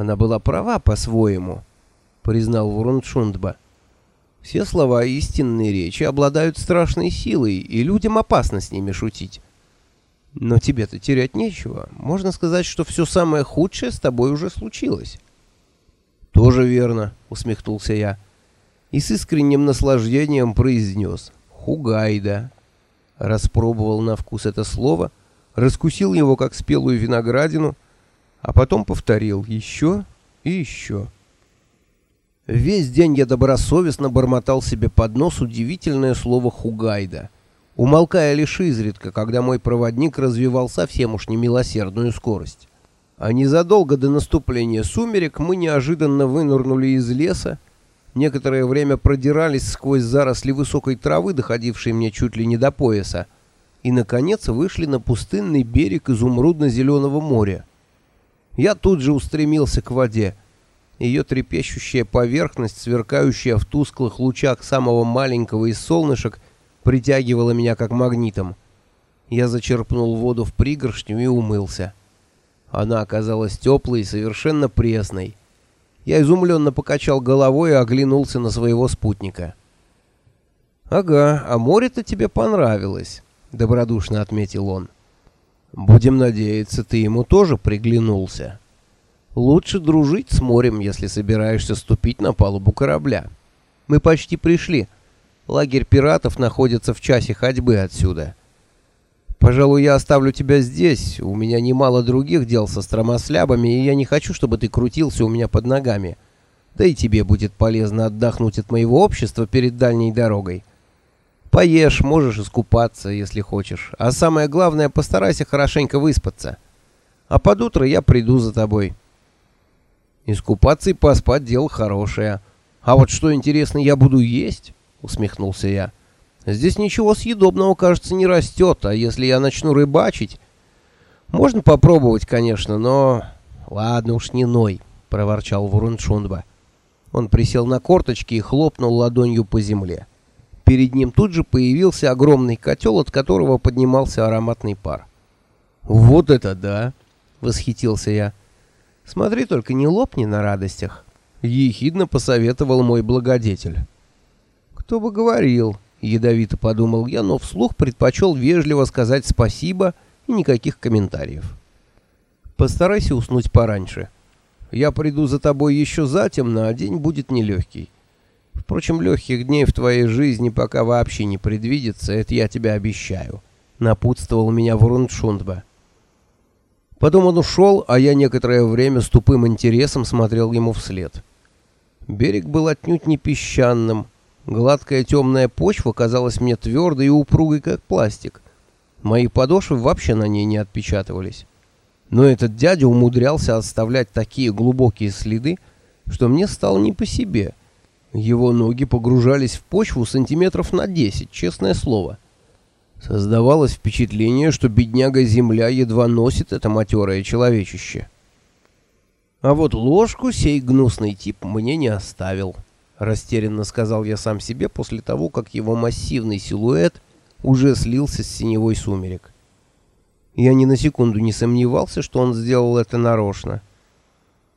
Она была права по-своему, признал Вуруншундба. Все слова истинной речи обладают страшной силой, и людям опасно с ними шутить. Но тебе-то терять нечего. Можно сказать, что все самое худшее с тобой уже случилось. Тоже верно, усмехнулся я. И с искренним наслаждением произнес. Хугайда. Распробовал на вкус это слово, раскусил его как спелую виноградину, а потом повторил еще и еще. Весь день я добросовестно бормотал себе под нос удивительное слово «хугайда», умолкая лишь изредка, когда мой проводник развивал совсем уж немилосердную скорость. А незадолго до наступления сумерек мы неожиданно вынырнули из леса, некоторое время продирались сквозь заросли высокой травы, доходившей мне чуть ли не до пояса, и, наконец, вышли на пустынный берег изумрудно-зеленого моря. Я тут же устремился к воде. Ее трепещущая поверхность, сверкающая в тусклых лучах самого маленького из солнышек, притягивала меня как магнитом. Я зачерпнул воду в пригоршню и умылся. Она оказалась теплой и совершенно пресной. Я изумленно покачал головой и оглянулся на своего спутника. «Ага, а море-то тебе понравилось», — добродушно отметил он. «Будем надеяться, ты ему тоже приглянулся». Лучше дружить с морем, если собираешься ступить на палубу корабля. Мы почти пришли. Лагерь пиратов находится в часе ходьбы отсюда. Пожалуй, я оставлю тебя здесь. У меня немало других дел со стромослябами, и я не хочу, чтобы ты крутился у меня под ногами. Да и тебе будет полезно отдохнуть от моего общества перед дальней дорогой. Поешь, можешь искупаться, если хочешь. А самое главное, постарайся хорошенько выспаться. А под утро я приду за тобой. Искупаться и поспать дело хорошее. А вот что интересно, я буду есть, усмехнулся я. Здесь ничего съедобного, кажется, не растет, а если я начну рыбачить, можно попробовать, конечно, но ладно уж не ной, проворчал Вуруншундба. Он присел на корточки и хлопнул ладонью по земле. Перед ним тут же появился огромный котел, от которого поднимался ароматный пар. «Вот это да!» — восхитился я. Смотри только, не лопни на радостях, ехидно посоветовал мой благодетель. Кто бы говорил, ядовито подумал я, но вслух предпочел вежливо сказать спасибо и никаких комментариев. Постарайся уснуть пораньше. Я приду за тобой еще затемно, а день будет нелегкий. Впрочем, легких дней в твоей жизни пока вообще не предвидится, это я тебе обещаю. Напутствовал меня Врундшундба. Потом он ушел, а я некоторое время с тупым интересом смотрел ему вслед. Берег был отнюдь не песчаным. Гладкая темная почва казалась мне твердой и упругой, как пластик. Мои подошвы вообще на ней не отпечатывались. Но этот дядя умудрялся оставлять такие глубокие следы, что мне стало не по себе. Его ноги погружались в почву сантиметров на десять, честное слово. — Создавалось впечатление, что бедняга-земля едва носит это матерое человечище. А вот ложку сей гнусный тип мне не оставил, растерянно сказал я сам себе после того, как его массивный силуэт уже слился с синевой сумерек. Я ни на секунду не сомневался, что он сделал это нарочно.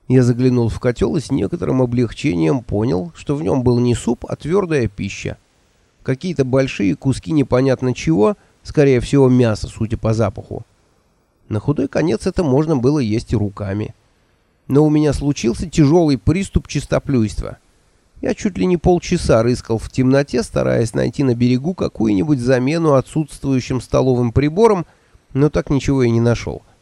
Я заглянул в котел и с некоторым облегчением понял, что в нем был не суп, а твердая пища какие-то большие куски непонятно чего, скорее всего мясо, судя по запаху. На худой конец это можно было есть руками. Но у меня случился тяжелый приступ чистоплюйства. Я чуть ли не полчаса рыскал в темноте, стараясь найти на берегу какую-нибудь замену отсутствующим столовым приборам, но так ничего и не нашел. —